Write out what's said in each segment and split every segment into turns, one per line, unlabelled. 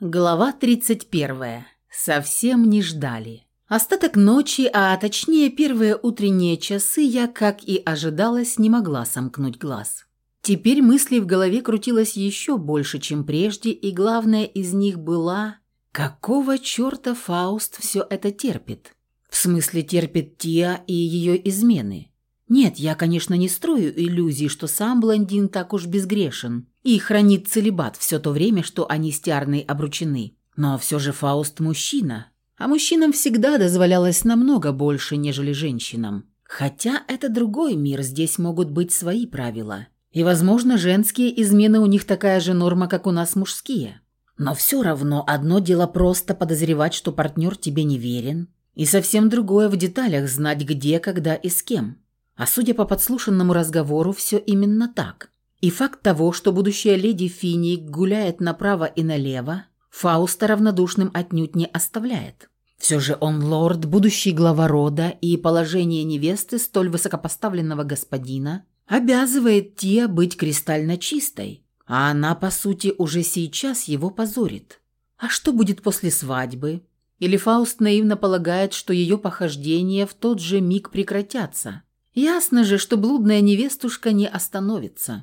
Глава 31. Совсем не ждали. Остаток ночи, а точнее первые утренние часы, я, как и ожидалось, не могла сомкнуть глаз. Теперь мыслей в голове крутилось еще больше, чем прежде, и главное из них была «Какого черта Фауст все это терпит?» В смысле терпит Тиа и ее измены. Нет, я, конечно, не строю иллюзий, что сам блондин так уж безгрешен и хранит целебат все то время, что они с Тиарной обручены. Но все же Фауст мужчина, а мужчинам всегда дозволялось намного больше, нежели женщинам. Хотя это другой мир, здесь могут быть свои правила. И, возможно, женские измены у них такая же норма, как у нас мужские. Но все равно одно дело просто подозревать, что партнер тебе не верен, и совсем другое в деталях знать, где, когда и с кем. А судя по подслушанному разговору, все именно так. И факт того, что будущая леди Финик гуляет направо и налево, Фауста равнодушным отнюдь не оставляет. Все же он лорд, будущий глава рода, и положение невесты столь высокопоставленного господина обязывает Тия быть кристально чистой, а она, по сути, уже сейчас его позорит. А что будет после свадьбы? Или Фауст наивно полагает, что ее похождения в тот же миг прекратятся – Ясно же, что блудная невестушка не остановится.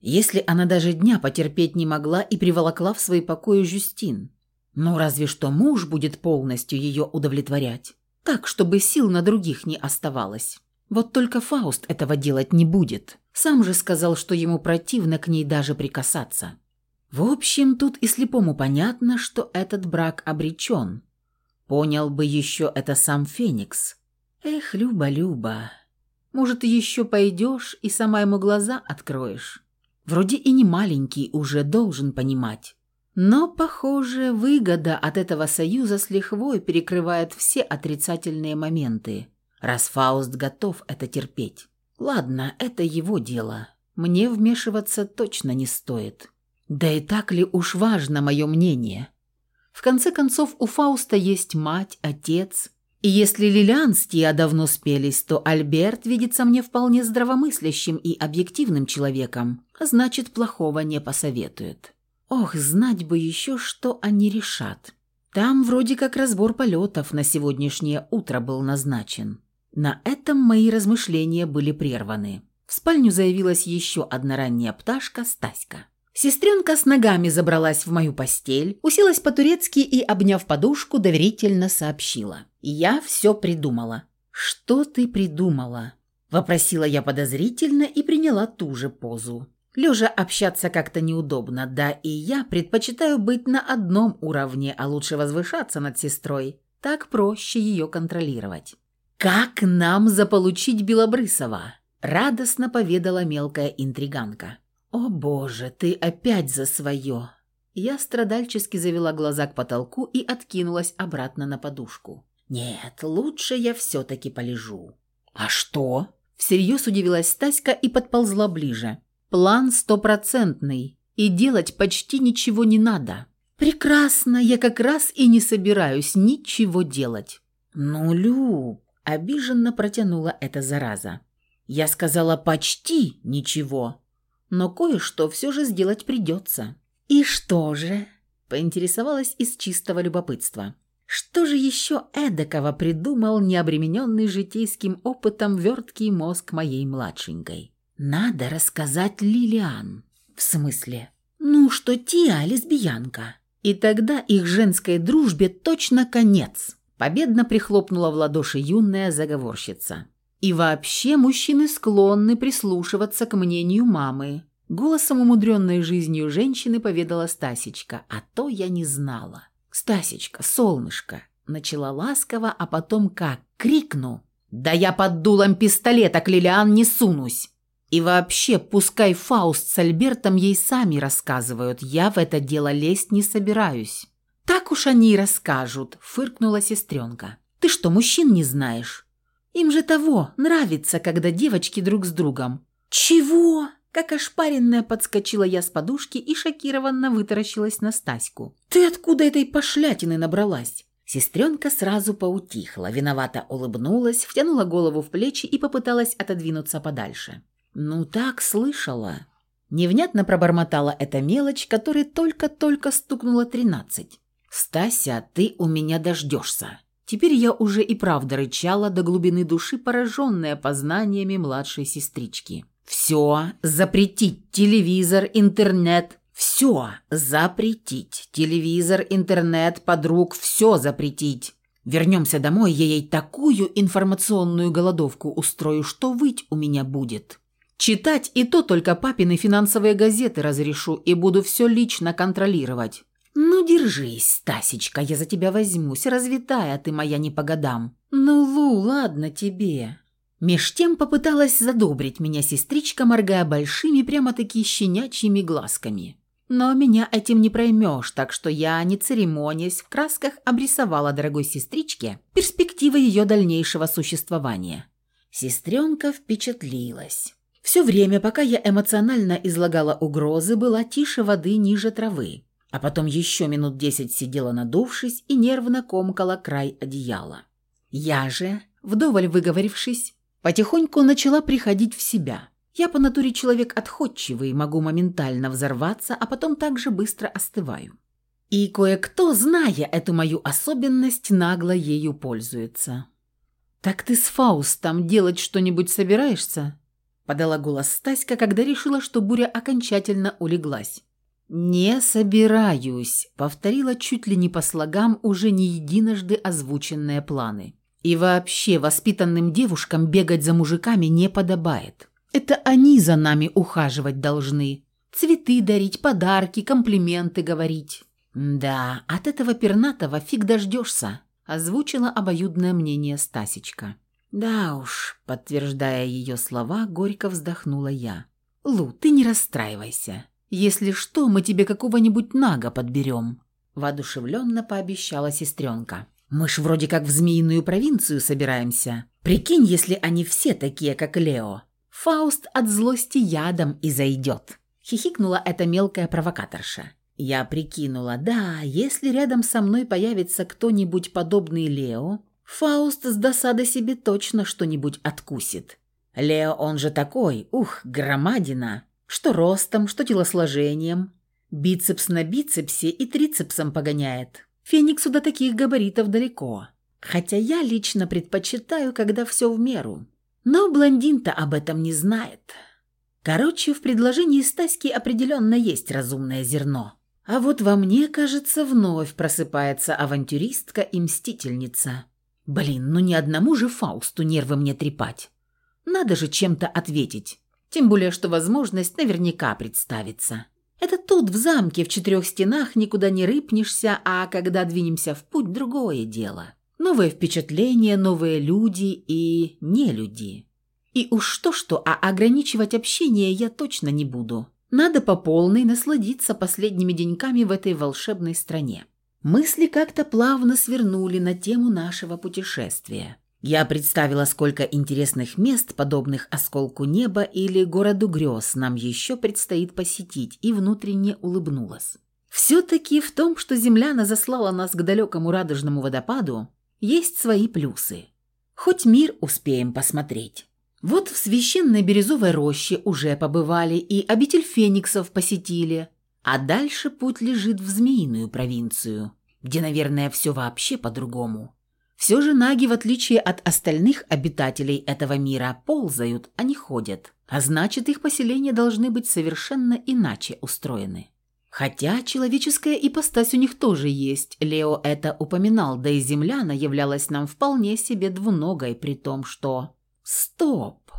Если она даже дня потерпеть не могла и приволокла в свои покои Жюстин. Ну, разве что муж будет полностью ее удовлетворять. Так, чтобы сил на других не оставалось. Вот только Фауст этого делать не будет. Сам же сказал, что ему противно к ней даже прикасаться. В общем, тут и слепому понятно, что этот брак обречен. Понял бы еще это сам Феникс. Эх, Люба-Люба, может, еще пойдешь и сама ему глаза откроешь. Вроде и не маленький уже должен понимать. Но, похоже, выгода от этого союза с лихвой перекрывает все отрицательные моменты, раз Фауст готов это терпеть. Ладно, это его дело. Мне вмешиваться точно не стоит. Да и так ли уж важно мое мнение? В конце концов, у Фауста есть мать, отец, и если Лилиан с Тиа давно спелись, то Альберт видится мне вполне здравомыслящим и объективным человеком, значит, плохого не посоветует. Ох, знать бы еще, что они решат. Там вроде как разбор полетов на сегодняшнее утро был назначен. На этом мои размышления были прерваны. В спальню заявилась еще одна ранняя пташка Стаська. Сестренка с ногами забралась в мою постель, уселась по-турецки и, обняв подушку, доверительно сообщила. «Я все придумала». «Что ты придумала?» – вопросила я подозрительно и приняла ту же позу. Лежа общаться как-то неудобно, да и я предпочитаю быть на одном уровне, а лучше возвышаться над сестрой. Так проще ее контролировать. «Как нам заполучить Белобрысова?» – радостно поведала мелкая интриганка. «О боже, ты опять за свое!» Я страдальчески завела глаза к потолку и откинулась обратно на подушку. «Нет, лучше я все-таки полежу». «А что?» Всерьез удивилась Стаська и подползла ближе. «План стопроцентный, и делать почти ничего не надо». «Прекрасно, я как раз и не собираюсь ничего делать». «Ну, Люб...» – обиженно протянула эта зараза. «Я сказала почти ничего» но кое-что все же сделать придется». «И что же?» – поинтересовалась из чистого любопытства. «Что же еще эдакого придумал необремененный житейским опытом верткий мозг моей младшенькой?» «Надо рассказать Лилиан». «В смысле?» «Ну, что Тиа лесбиянка. И тогда их женской дружбе точно конец». Победно прихлопнула в ладоши юная заговорщица. И вообще мужчины склонны прислушиваться к мнению мамы. Голосом умудренной жизнью женщины поведала Стасечка, а то я не знала. «Стасечка, солнышко!» Начала ласково, а потом как крикну. «Да я под дулом пистолета к Лилиан не сунусь!» И вообще, пускай Фауст с Альбертом ей сами рассказывают, я в это дело лезть не собираюсь. «Так уж они и расскажут», — фыркнула сестренка. «Ты что, мужчин не знаешь? Им же того нравится, когда девочки друг с другом. Чего? Как ошпаренная подскочила я с подушки и шокированно вытаращилась на Стаську. Ты откуда этой пошлятины набралась? Сестренка сразу поутихла, виновато улыбнулась, втянула голову в плечи и попыталась отодвинуться подальше. «Ну так слышала». Невнятно пробормотала эта мелочь, которой только-только стукнуло тринадцать. «Стася, ты у меня дождешься». Теперь я уже и правда рычала до глубины души, пораженная познаниями младшей сестрички. «Все, запретить телевизор, интернет, все запретить. Телевизор, интернет, подруг, все запретить. Вернемся домой, я ей такую информационную голодовку устрою, что выть у меня будет. Читать и то только папины финансовые газеты разрешу и буду все лично контролировать. Ну, держись, Стасечка, я за тебя возьмусь, развитая ты моя не по годам. Ну, Лу, ладно тебе. Меж тем попыталась задобрить меня сестричка, моргая большими, прямо-таки щенячьими глазками. Но меня этим не проймешь, так что я, не церемонясь, в красках обрисовала дорогой сестричке перспективы ее дальнейшего существования. Сестренка впечатлилась. Все время, пока я эмоционально излагала угрозы, была тише воды ниже травы, а потом еще минут десять сидела надувшись и нервно комкала край одеяла. Я же, вдоволь выговорившись, потихоньку начала приходить в себя. Я по натуре человек отходчивый, могу моментально взорваться, а потом также быстро остываю. И кое-кто, зная эту мою особенность, нагло ею пользуется. «Так ты с Фаустом делать что-нибудь собираешься?» Подала голос Стаська, когда решила, что буря окончательно улеглась. «Не собираюсь», — повторила чуть ли не по слогам уже не единожды озвученные планы. «И вообще воспитанным девушкам бегать за мужиками не подобает. Это они за нами ухаживать должны. Цветы дарить, подарки, комплименты говорить». «Да, от этого пернатого фиг дождешься», — озвучила обоюдное мнение Стасечка. «Да уж», — подтверждая ее слова, горько вздохнула я. «Лу, ты не расстраивайся. Если что, мы тебе какого-нибудь нага подберем», — воодушевленно пообещала сестренка. «Мы ж вроде как в змеиную провинцию собираемся. Прикинь, если они все такие, как Лео. Фауст от злости ядом и зайдет», — хихикнула эта мелкая провокаторша. Я прикинула, да, если рядом со мной появится кто-нибудь подобный Лео, Фауст с досады себе точно что-нибудь откусит. Лео он же такой, ух, громадина, что ростом, что телосложением. Бицепс на бицепсе и трицепсом погоняет. Фениксу до таких габаритов далеко. Хотя я лично предпочитаю, когда все в меру. Но блондин-то об этом не знает. Короче, в предложении Стаськи определенно есть разумное зерно. А вот во мне, кажется, вновь просыпается авантюристка и мстительница. Блин, ну ни одному же Фаусту нервы мне трепать. Надо же чем-то ответить. Тем более, что возможность наверняка представится. Это тут, в замке, в четырех стенах, никуда не рыпнешься, а когда двинемся в путь, другое дело. Новые впечатления, новые люди и не люди. И уж что-что, а ограничивать общение я точно не буду. Надо по полной насладиться последними деньками в этой волшебной стране. Мысли как-то плавно свернули на тему нашего путешествия. Я представила, сколько интересных мест, подобных осколку неба или городу грез, нам еще предстоит посетить, и внутренне улыбнулась. Все-таки в том, что земляна заслала нас к далекому радужному водопаду, есть свои плюсы. Хоть мир успеем посмотреть. Вот в священной бирюзовой роще уже побывали и обитель фениксов посетили, а дальше путь лежит в Змеиную провинцию, где, наверное, все вообще по-другому. Все же наги, в отличие от остальных обитателей этого мира, ползают, а не ходят. А значит, их поселения должны быть совершенно иначе устроены. Хотя человеческая ипостась у них тоже есть, Лео это упоминал, да и земляна являлась нам вполне себе двуногой, при том, что... Стоп!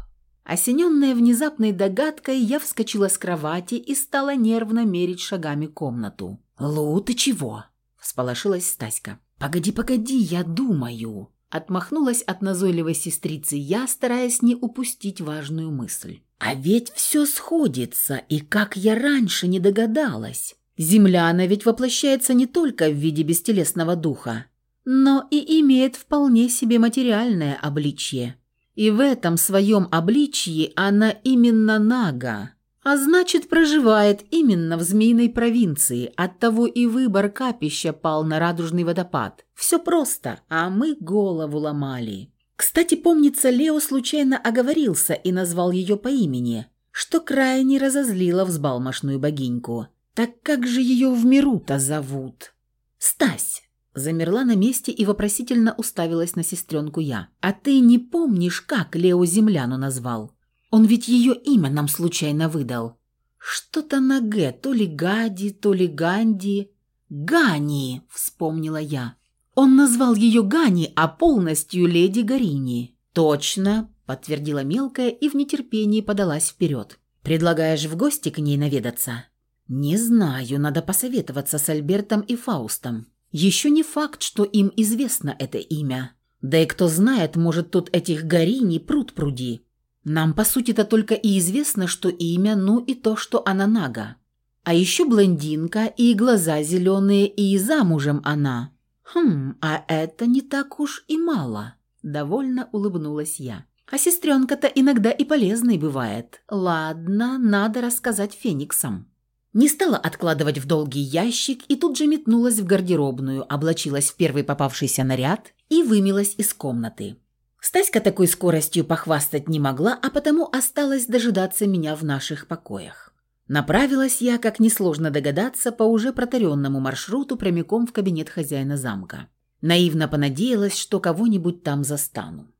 Осененная внезапной догадкой, я вскочила с кровати и стала нервно мерить шагами комнату. «Лу, ты чего?» – всполошилась Стаська. «Погоди, погоди, я думаю!» Отмахнулась от назойливой сестрицы я, стараясь не упустить важную мысль. «А ведь все сходится, и как я раньше не догадалась! Земляна ведь воплощается не только в виде бестелесного духа, но и имеет вполне себе материальное обличье. И в этом своем обличье она именно нага, а значит проживает именно в Змеиной провинции, оттого и выбор капища пал на радужный водопад. Все просто, а мы голову ломали. Кстати, помнится, Лео случайно оговорился и назвал ее по имени, что крайне разозлило взбалмошную богиньку. Так как же ее в миру-то зовут? Стась! Замерла на месте и вопросительно уставилась на сестренку я. «А ты не помнишь, как Лео земляну назвал? Он ведь ее имя нам случайно выдал. Что-то на «Г», то ли Гади, то ли Ганди. «Гани», — вспомнила я. Он назвал ее Гани, а полностью леди Гарини. «Точно», — подтвердила мелкая и в нетерпении подалась вперед. «Предлагаешь в гости к ней наведаться?» «Не знаю, надо посоветоваться с Альбертом и Фаустом. Еще не факт, что им известно это имя. Да и кто знает, может, тут этих Гарини пруд пруди. Нам, по сути-то, только и известно, что имя, ну и то, что она нага. А еще блондинка, и глаза зеленые, и замужем она. Хм, а это не так уж и мало. Довольно улыбнулась я. А сестренка-то иногда и полезной бывает. Ладно, надо рассказать фениксам. Не стала откладывать в долгий ящик и тут же метнулась в гардеробную, облачилась в первый попавшийся наряд и вымилась из комнаты. Стаська такой скоростью похвастать не могла, а потому осталась дожидаться меня в наших покоях. Направилась я, как несложно догадаться, по уже протаренному маршруту прямиком в кабинет хозяина замка. Наивно понадеялась, что кого-нибудь там застану.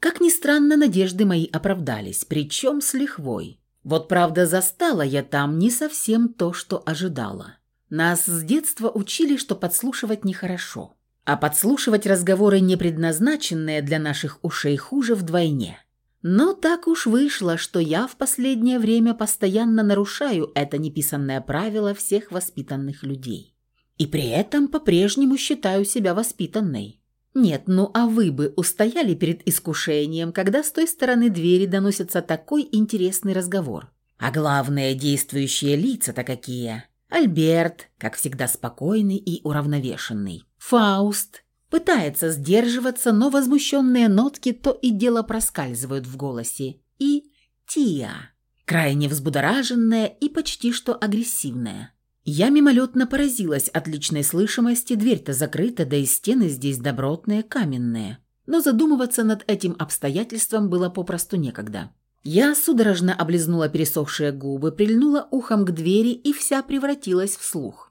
Как ни странно, надежды мои оправдались, причем с лихвой. Вот правда застала я там не совсем то, что ожидала. Нас с детства учили, что подслушивать нехорошо. А подслушивать разговоры, не предназначенные для наших ушей, хуже вдвойне. Но так уж вышло, что я в последнее время постоянно нарушаю это неписанное правило всех воспитанных людей. И при этом по-прежнему считаю себя воспитанной. Нет, ну а вы бы устояли перед искушением, когда с той стороны двери доносится такой интересный разговор. А главное, действующие лица-то какие. Альберт, как всегда спокойный и уравновешенный. Фауст пытается сдерживаться, но возмущенные нотки то и дело проскальзывают в голосе. И Тия, крайне взбудораженная и почти что агрессивная. Я мимолетно поразилась отличной слышимости, дверь-то закрыта, да и стены здесь добротные, каменные. Но задумываться над этим обстоятельством было попросту некогда. Я судорожно облизнула пересохшие губы, прильнула ухом к двери и вся превратилась в слух.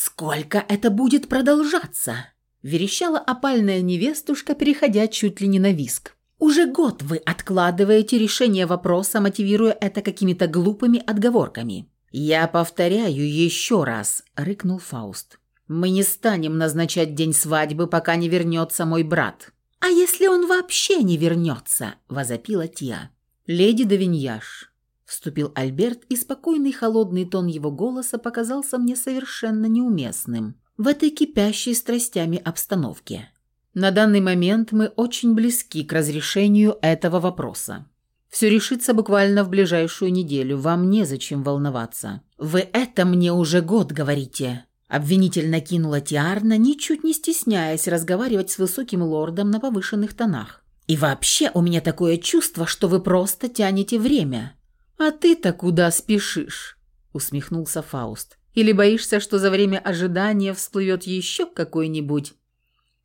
«Сколько это будет продолжаться?» – верещала опальная невестушка, переходя чуть ли не на виск. «Уже год вы откладываете решение вопроса, мотивируя это какими-то глупыми отговорками. «Я повторяю еще раз», — рыкнул Фауст. «Мы не станем назначать день свадьбы, пока не вернется мой брат». «А если он вообще не вернется?» – возопила Тия. «Леди Давиньяш», – вступил Альберт, и спокойный холодный тон его голоса показался мне совершенно неуместным в этой кипящей страстями обстановке. «На данный момент мы очень близки к разрешению этого вопроса. Все решится буквально в ближайшую неделю. Вам незачем волноваться. Вы это мне уже год говорите. Обвинительно кинула Тиарна, ничуть не стесняясь разговаривать с высоким лордом на повышенных тонах. И вообще у меня такое чувство, что вы просто тянете время. А ты-то куда спешишь? усмехнулся Фауст. Или боишься, что за время ожидания всплывет еще какой-нибудь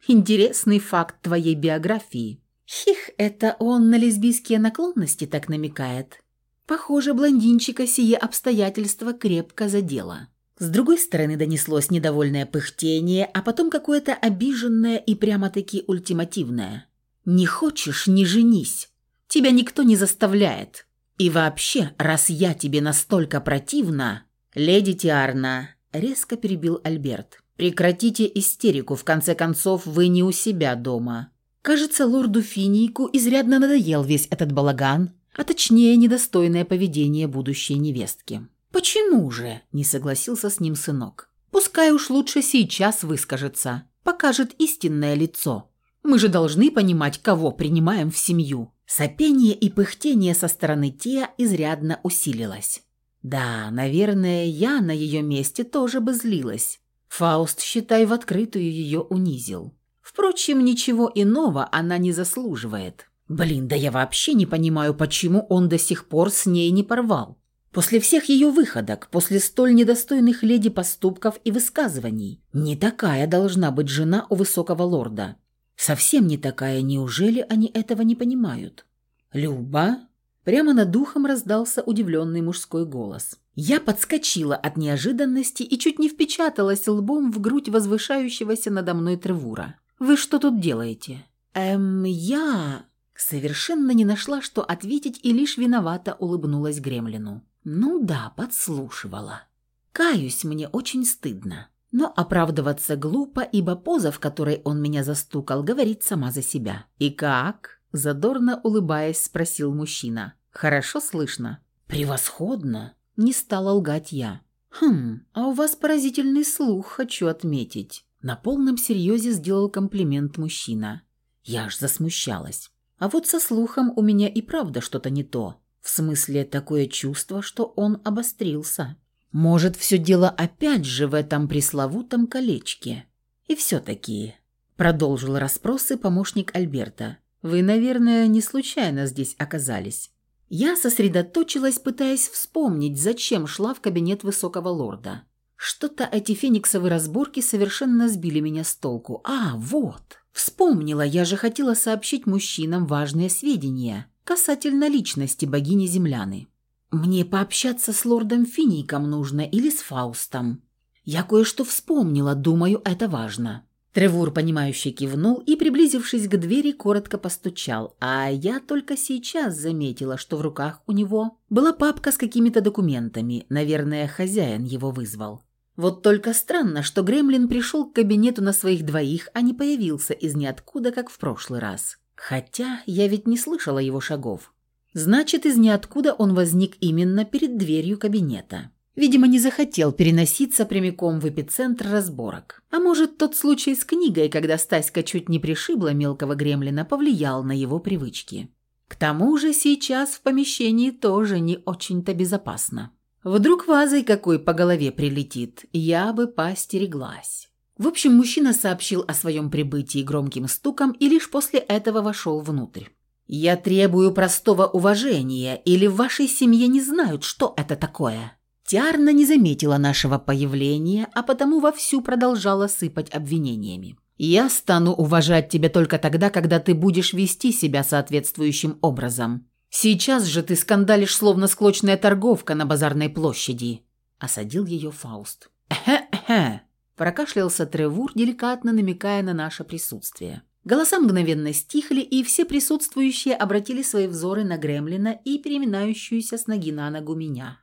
интересный факт твоей биографии? Хих, это он на лесбийские наклонности так намекает. Похоже, блондинчика сие обстоятельство крепко задело. С другой стороны донеслось недовольное пыхтение, а потом какое-то обиженное и прямо-таки ультимативное. «Не хочешь – не женись. Тебя никто не заставляет. И вообще, раз я тебе настолько противна...» «Леди Тиарна», – резко перебил Альберт. «Прекратите истерику, в конце концов, вы не у себя дома. Кажется, лорду Финику изрядно надоел весь этот балаган, а точнее недостойное поведение будущей невестки. «Почему же?» – не согласился с ним сынок. «Пускай уж лучше сейчас выскажется, покажет истинное лицо. Мы же должны понимать, кого принимаем в семью». Сопение и пыхтение со стороны Тия изрядно усилилось. Да, наверное, я на ее месте тоже бы злилась. Фауст, считай, в открытую ее унизил. Впрочем, ничего иного она не заслуживает. Блин, да я вообще не понимаю, почему он до сих пор с ней не порвал. После всех ее выходок, после столь недостойных леди поступков и высказываний. Не такая должна быть жена у высокого лорда. Совсем не такая, неужели они этого не понимают? «Люба?» Прямо над духом раздался удивленный мужской голос. Я подскочила от неожиданности и чуть не впечаталась лбом в грудь возвышающегося надо мной Тревура. «Вы что тут делаете?» «Эм, я...» Совершенно не нашла, что ответить, и лишь виновато улыбнулась Гремлину. «Ну да, подслушивала. Каюсь, мне очень стыдно. Но оправдываться глупо, ибо поза, в которой он меня застукал, говорит сама за себя. «И как?» – задорно улыбаясь, спросил мужчина. «Хорошо слышно?» «Превосходно!» – не стала лгать я. «Хм, а у вас поразительный слух, хочу отметить». На полном серьезе сделал комплимент мужчина. Я аж засмущалась. А вот со слухом у меня и правда что-то не то. В смысле, такое чувство, что он обострился. Может, все дело опять же в этом пресловутом колечке. И все-таки, продолжил расспросы помощник Альберта, вы, наверное, не случайно здесь оказались. Я сосредоточилась, пытаясь вспомнить, зачем шла в кабинет высокого лорда. Что-то эти фениксовые разборки совершенно сбили меня с толку. А, вот. Вспомнила, я же хотела сообщить мужчинам важные сведения касательно личности богини Земляны. Мне пообщаться с лордом Фиником нужно или с Фаустом. Я кое-что вспомнила, думаю, это важно. Тревур, понимающе кивнул и, приблизившись к двери, коротко постучал, а я только сейчас заметила, что в руках у него была папка с какими-то документами, наверное, хозяин его вызвал. Вот только странно, что Гремлин пришел к кабинету на своих двоих, а не появился из ниоткуда, как в прошлый раз. Хотя я ведь не слышала его шагов. Значит, из ниоткуда он возник именно перед дверью кабинета. Видимо, не захотел переноситься прямиком в эпицентр разборок. А может, тот случай с книгой, когда Стаська чуть не пришибла мелкого гремлина, повлиял на его привычки. К тому же сейчас в помещении тоже не очень-то безопасно. Вдруг вазой какой по голове прилетит, я бы постереглась. В общем, мужчина сообщил о своем прибытии громким стуком и лишь после этого вошел внутрь. «Я требую простого уважения, или в вашей семье не знают, что это такое?» Тиарна не заметила нашего появления, а потому вовсю продолжала сыпать обвинениями. «Я стану уважать тебя только тогда, когда ты будешь вести себя соответствующим образом. Сейчас же ты скандалишь, словно склочная торговка на базарной площади», – осадил ее Фауст. «Эхе-эхе», – прокашлялся Тревур, деликатно намекая на наше присутствие. Голоса мгновенно стихли, и все присутствующие обратили свои взоры на Гремлина и переминающуюся с ноги на ногу меня.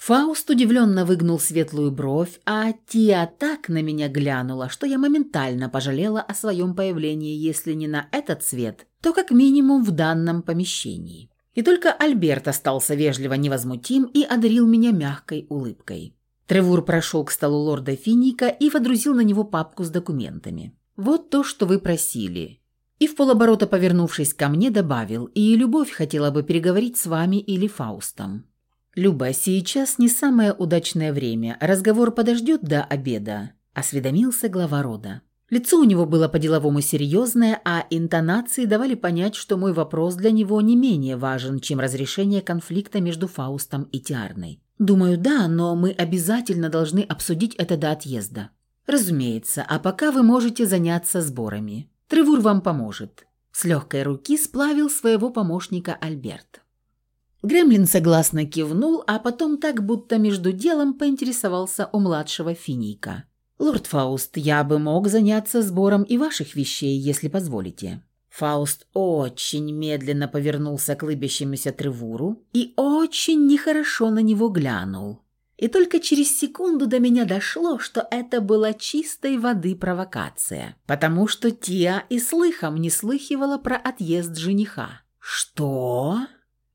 Фауст удивленно выгнул светлую бровь, а Тия так на меня глянула, что я моментально пожалела о своем появлении, если не на этот цвет, то как минимум в данном помещении. И только Альберт остался вежливо невозмутим и одарил меня мягкой улыбкой. Тревур прошел к столу лорда Финика и водрузил на него папку с документами. «Вот то, что вы просили». И в полоборота, повернувшись ко мне, добавил, «И Любовь хотела бы переговорить с вами или Фаустом». «Люба, сейчас не самое удачное время. Разговор подождет до обеда», – осведомился глава рода. Лицо у него было по-деловому серьезное, а интонации давали понять, что мой вопрос для него не менее важен, чем разрешение конфликта между Фаустом и Тиарной. «Думаю, да, но мы обязательно должны обсудить это до отъезда». «Разумеется, а пока вы можете заняться сборами. Тревур вам поможет». С легкой руки сплавил своего помощника Альберт. Гремлин согласно кивнул, а потом так будто между делом поинтересовался у младшего финика. «Лорд Фауст, я бы мог заняться сбором и ваших вещей, если позволите». Фауст очень медленно повернулся к лыбящемуся Тревуру и очень нехорошо на него глянул. И только через секунду до меня дошло, что это была чистой воды провокация, потому что Тия и слыхом не слыхивала про отъезд жениха. «Что?»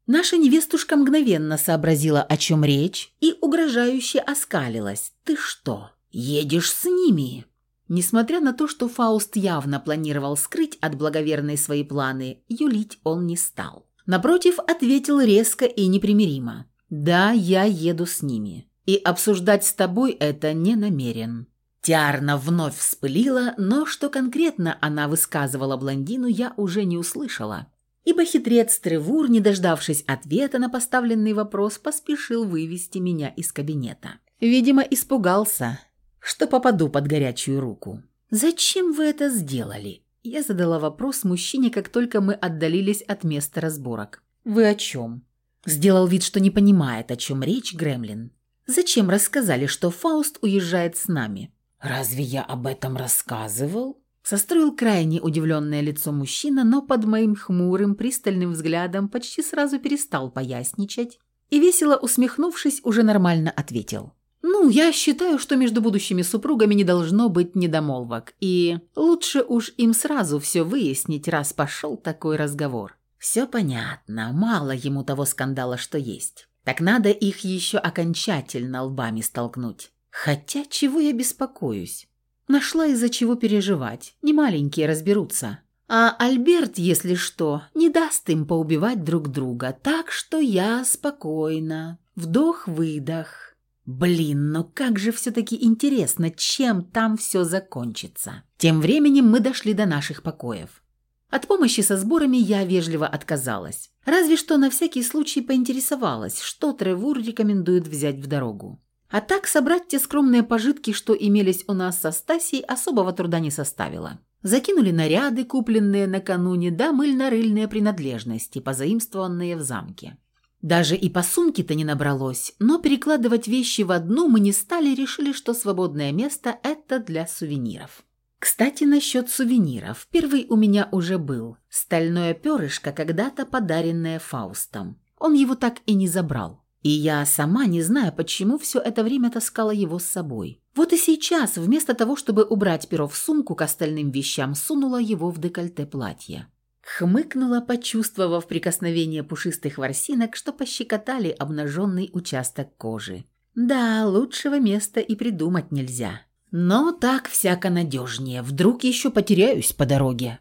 Наша невестушка мгновенно сообразила, о чем речь, и угрожающе оскалилась. «Ты что?» «Едешь с ними!» Несмотря на то, что Фауст явно планировал скрыть от благоверной свои планы, юлить он не стал. Напротив, ответил резко и непримиримо. «Да, я еду с ними. И обсуждать с тобой это не намерен». Тиарна вновь вспылила, но что конкретно она высказывала блондину, я уже не услышала. Ибо хитрец Тревур, не дождавшись ответа на поставленный вопрос, поспешил вывести меня из кабинета. Видимо, испугался, что попаду под горячую руку. «Зачем вы это сделали?» Я задала вопрос мужчине, как только мы отдалились от места разборок. «Вы о чем?» Сделал вид, что не понимает, о чем речь Гремлин. Зачем рассказали, что Фауст уезжает с нами?
Разве я об этом рассказывал?
Состроил крайне удивленное лицо мужчина, но под моим хмурым, пристальным взглядом почти сразу перестал поясничать и, весело усмехнувшись, уже нормально ответил. «Ну, я считаю, что между будущими супругами не должно быть недомолвок, и лучше уж им сразу все выяснить, раз пошел такой разговор. Все понятно, мало ему того скандала, что есть. Так надо их еще окончательно лбами столкнуть. Хотя чего я беспокоюсь? Нашла из-за чего переживать. Не маленькие разберутся. А Альберт, если что, не даст им поубивать друг друга. Так что я спокойно. Вдох-выдох. Блин, но как же все-таки интересно, чем там все закончится. Тем временем мы дошли до наших покоев. От помощи со сборами я вежливо отказалась. Разве что на всякий случай поинтересовалась, что Тревур рекомендует взять в дорогу. А так собрать те скромные пожитки, что имелись у нас со Стасией, особого труда не составило. Закинули наряды, купленные накануне, да мыльно-рыльные принадлежности, позаимствованные в замке. Даже и по сумке-то не набралось, но перекладывать вещи в одну мы не стали, решили, что свободное место – это для сувениров. Кстати, насчет сувениров. Первый у меня уже был. Стальное перышко, когда-то подаренное Фаустом. Он его так и не забрал. И я сама не знаю, почему все это время таскала его с собой. Вот и сейчас, вместо того, чтобы убрать перо в сумку к остальным вещам, сунула его в декольте платья. Хмыкнула, почувствовав прикосновение пушистых ворсинок, что пощекотали обнаженный участок кожи. Да, лучшего места и придумать нельзя. Но так всяко надежнее, вдруг еще потеряюсь по дороге.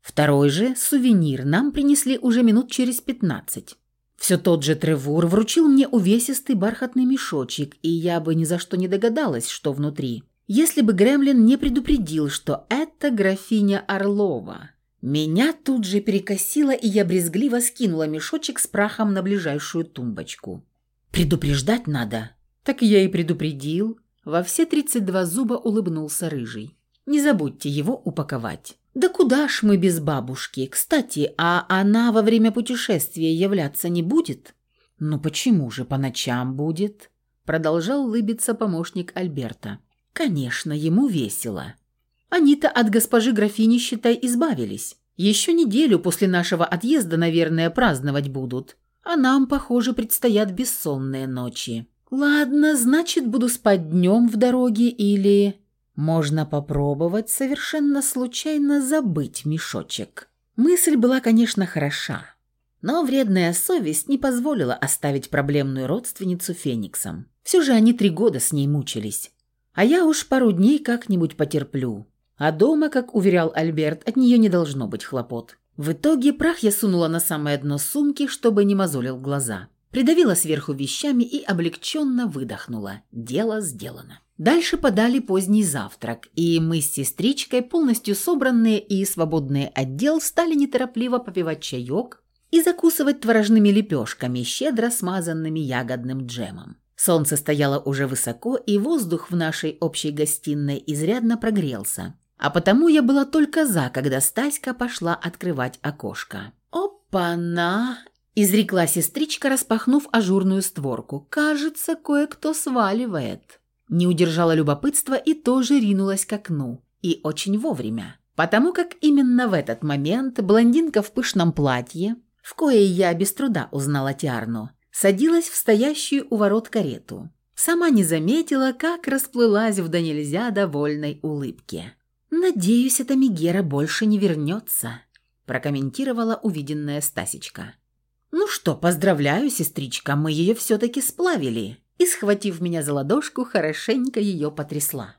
Второй же сувенир нам принесли уже минут через пятнадцать. Все тот же Тревур вручил мне увесистый бархатный мешочек, и я бы ни за что не догадалась, что внутри. Если бы Гремлин не предупредил, что это графиня Орлова. Меня тут же перекосило, и я брезгливо скинула мешочек с прахом на ближайшую тумбочку. «Предупреждать надо». Так я и предупредил. Во все тридцать два зуба улыбнулся рыжий. «Не забудьте его упаковать». «Да куда ж мы без бабушки? Кстати, а она во время путешествия являться не будет?» «Ну почему же по ночам будет?» Продолжал улыбиться помощник Альберта. «Конечно, ему весело. Они-то от госпожи графини, считай, избавились. Еще неделю после нашего отъезда, наверное, праздновать будут. А нам, похоже, предстоят бессонные ночи». «Ладно, значит, буду спать днем в дороге или...» «Можно попробовать совершенно случайно забыть мешочек». Мысль была, конечно, хороша, но вредная совесть не позволила оставить проблемную родственницу Фениксом. Все же они три года с ней мучились. А я уж пару дней как-нибудь потерплю. А дома, как уверял Альберт, от нее не должно быть хлопот. В итоге прах я сунула на самое дно сумки, чтобы не мозолил глаза придавила сверху вещами и облегченно выдохнула. Дело сделано. Дальше подали поздний завтрак, и мы с сестричкой, полностью собранные и свободные отдел, стали неторопливо попивать чаек и закусывать творожными лепешками, щедро смазанными ягодным джемом. Солнце стояло уже высоко, и воздух в нашей общей гостиной изрядно прогрелся. А потому я была только за, когда Стаська пошла открывать окошко. «Опа-на!» Изрекла сестричка, распахнув ажурную створку. «Кажется, кое-кто сваливает». Не удержала любопытства и тоже ринулась к окну. И очень вовремя. Потому как именно в этот момент блондинка в пышном платье, в кое я без труда узнала Тиарну, садилась в стоящую у ворот карету. Сама не заметила, как расплылась в да нельзя довольной улыбке. «Надеюсь, эта Мигера больше не вернется», прокомментировала увиденная Стасечка. «Ну что, поздравляю, сестричка, мы ее все-таки сплавили!» И, схватив меня за ладошку, хорошенько ее потрясла.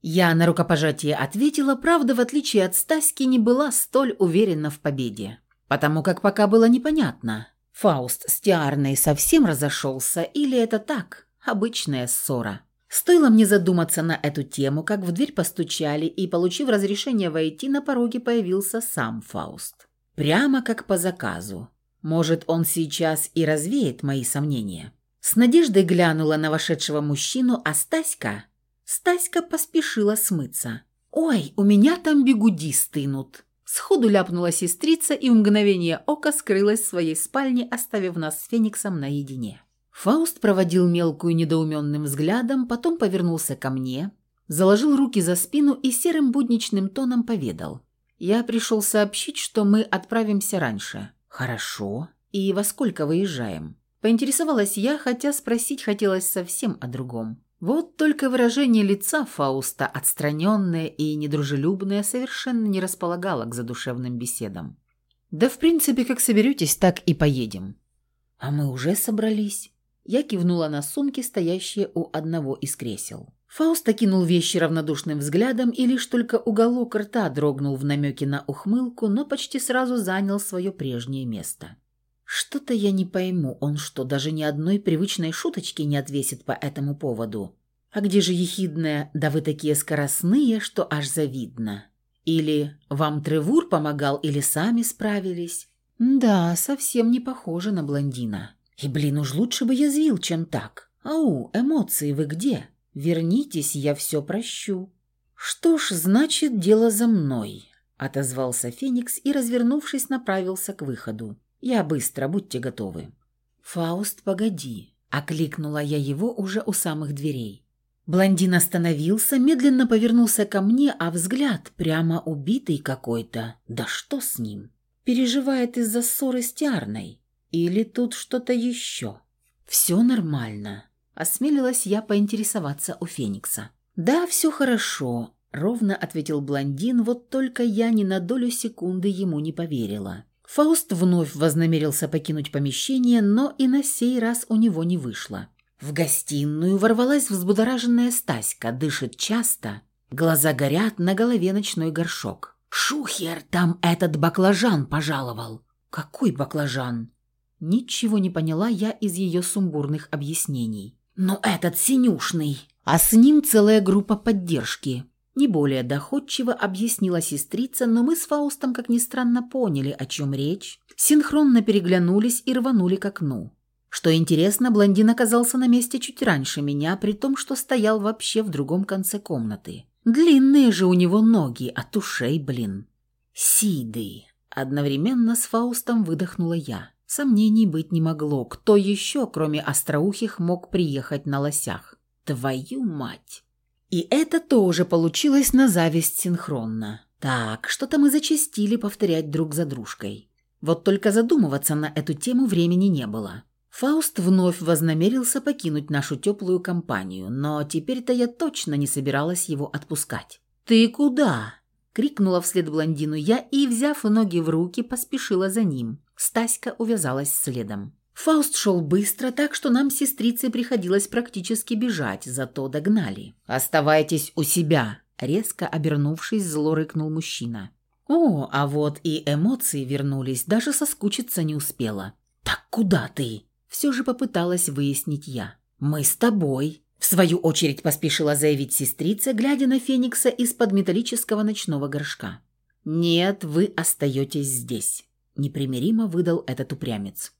Я на рукопожатие ответила, правда, в отличие от Стаськи, не была столь уверена в победе. Потому как пока было непонятно, Фауст с Тиарной совсем разошелся или это так, обычная ссора. Стоило мне задуматься на эту тему, как в дверь постучали, и, получив разрешение войти, на пороге появился сам Фауст. Прямо как по заказу. Может, он сейчас и развеет мои сомнения. С надеждой глянула на вошедшего мужчину, а Стаська... Стаська поспешила смыться. «Ой, у меня там бегуди стынут!» Сходу ляпнула сестрица и в мгновение ока скрылась в своей спальне, оставив нас с Фениксом наедине. Фауст проводил мелкую недоуменным взглядом, потом повернулся ко мне, заложил руки за спину и серым будничным тоном поведал. «Я пришел сообщить, что мы отправимся раньше». «Хорошо. И во сколько выезжаем?» Поинтересовалась я, хотя спросить хотелось совсем о другом. Вот только выражение лица Фауста, отстраненное и недружелюбное, совершенно не располагало к задушевным беседам. «Да в принципе, как соберетесь, так и поедем». «А мы уже собрались?» Я кивнула на сумки, стоящие у одного из кресел. Фауст окинул вещи равнодушным взглядом, и лишь только уголок рта дрогнул в намеке на ухмылку, но почти сразу занял свое прежнее место. Что-то я не пойму, он что, даже ни одной привычной шуточки не отвесит по этому поводу? А где же ехидная «да вы такие скоростные, что аж завидно»? Или «вам Тревур помогал или сами справились?» Да, совсем не похоже на блондина. И, блин, уж лучше бы язвил, чем так. Ау, эмоции вы где? Вернитесь, я все прощу. Что ж, значит, дело за мной, отозвался Феникс и, развернувшись, направился к выходу. Я быстро, будьте готовы. Фауст, погоди, окликнула я его уже у самых дверей. Блондин остановился, медленно повернулся ко мне, а взгляд прямо убитый какой-то. Да что с ним? Переживает из-за ссоры с Тиарной. Или тут что-то еще? Все нормально. Осмелилась я поинтересоваться у Феникса. «Да, все хорошо», — ровно ответил блондин, вот только я ни на долю секунды ему не поверила. Фауст вновь вознамерился покинуть помещение, но и на сей раз у него не вышло. В гостиную ворвалась взбудораженная Стаська, дышит часто, глаза горят, на голове ночной горшок. «Шухер, там этот баклажан пожаловал!» «Какой баклажан?» Ничего не поняла я из ее сумбурных объяснений. «Но этот синюшный!» А с ним целая группа поддержки. Не более доходчиво объяснила сестрица, но мы с Фаустом, как ни странно, поняли, о чем речь, синхронно переглянулись и рванули к окну. Что интересно, блондин оказался на месте чуть раньше меня, при том, что стоял вообще в другом конце комнаты. Длинные же у него ноги, от ушей, блин. «Сиды!» – одновременно с Фаустом выдохнула я. Сомнений быть не могло. Кто еще, кроме остроухих, мог приехать на лосях? Твою мать! И это тоже получилось на зависть синхронно. Так, что-то мы зачастили повторять друг за дружкой. Вот только задумываться на эту тему времени не было. Фауст вновь вознамерился покинуть нашу теплую компанию, но теперь-то я точно не собиралась его отпускать. «Ты куда?» – крикнула вслед блондину я и, взяв ноги в руки, поспешила за ним. Стаська увязалась следом. Фауст шел быстро, так что нам с сестрицей приходилось практически бежать, зато догнали. «Оставайтесь у себя!» Резко обернувшись, зло рыкнул мужчина. О, а вот и эмоции вернулись, даже соскучиться не успела. «Так куда ты?» Все же попыталась выяснить я. «Мы с тобой», в свою очередь поспешила заявить сестрица, глядя на Феникса из-под металлического ночного горшка. «Нет, вы остаетесь здесь», – непримиримо выдал этот упрямец.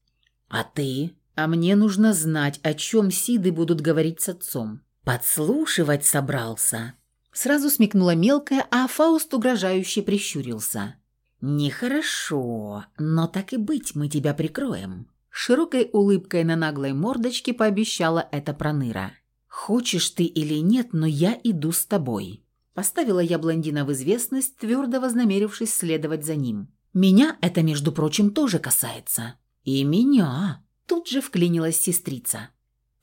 «А ты? А мне нужно знать, о чем Сиды будут говорить с отцом. Подслушивать собрался». Сразу смекнула мелкая, а Фауст угрожающе прищурился. «Нехорошо, но так и быть, мы тебя прикроем». Широкой улыбкой на наглой мордочке пообещала это проныра. «Хочешь ты или нет, но я иду с тобой». Поставила я блондина в известность, твердо вознамерившись следовать за ним. «Меня это, между прочим, тоже касается». «И меня!» – тут же вклинилась сестрица.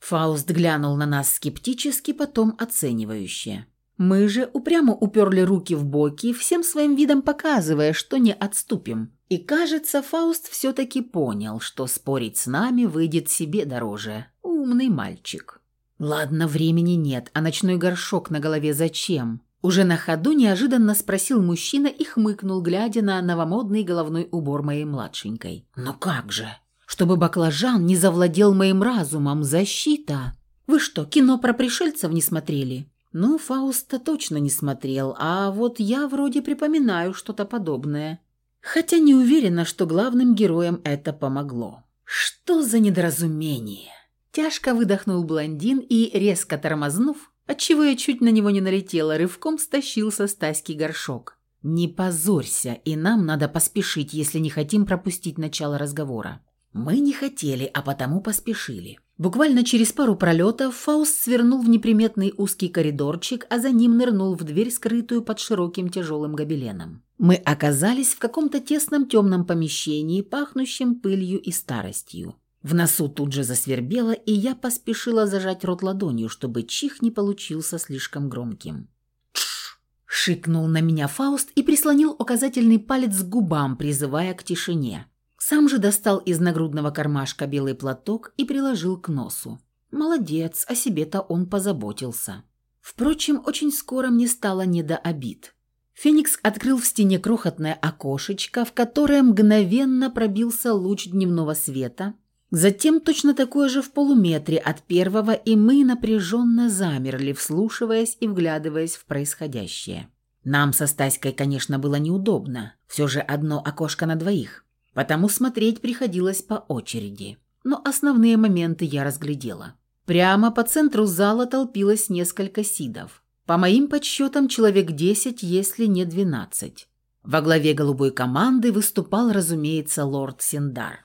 Фауст глянул на нас скептически, потом оценивающе. Мы же упрямо уперли руки в боки, всем своим видом показывая, что не отступим. И кажется, Фауст все-таки понял, что спорить с нами выйдет себе дороже. Умный мальчик. Ладно, времени нет, а ночной горшок на голове зачем? Уже на ходу неожиданно спросил мужчина и хмыкнул, глядя на новомодный головной убор моей младшенькой. «Но как же? Чтобы баклажан не завладел моим разумом, защита! Вы что, кино про пришельцев не смотрели?» «Ну, Фауста точно не смотрел, а вот я вроде припоминаю что-то подобное. Хотя не уверена, что главным героям это помогло». «Что за недоразумение?» Тяжко выдохнул блондин и, резко тормознув, отчего я чуть на него не налетела, рывком стащил со Стаськи горшок. «Не позорься, и нам надо поспешить, если не хотим пропустить начало разговора». Мы не хотели, а потому поспешили. Буквально через пару пролетов Фауст свернул в неприметный узкий коридорчик, а за ним нырнул в дверь, скрытую под широким тяжелым гобеленом. Мы оказались в каком-то тесном темном помещении, пахнущем пылью и старостью. В носу тут же засвербело, и я поспешила зажать рот ладонью, чтобы чих не получился слишком громким. «Тш!» – шикнул на меня Фауст и прислонил указательный палец к губам, призывая к тишине. Сам же достал из нагрудного кармашка белый платок и приложил к носу. Молодец, о себе-то он позаботился. Впрочем, очень скоро мне стало не до обид. Феникс открыл в стене крохотное окошечко, в которое мгновенно пробился луч дневного света. Затем точно такое же в полуметре от первого, и мы напряженно замерли, вслушиваясь и вглядываясь в происходящее. Нам со Стаськой, конечно, было неудобно. Все же одно окошко на двоих потому смотреть приходилось по очереди. Но основные моменты я разглядела. Прямо по центру зала толпилось несколько сидов. По моим подсчетам, человек 10, если не 12. Во главе голубой команды выступал, разумеется, лорд Синдар.